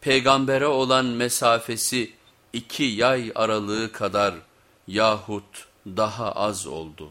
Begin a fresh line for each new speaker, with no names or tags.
peygambere olan mesafesi iki yay aralığı kadar yahut daha az oldu.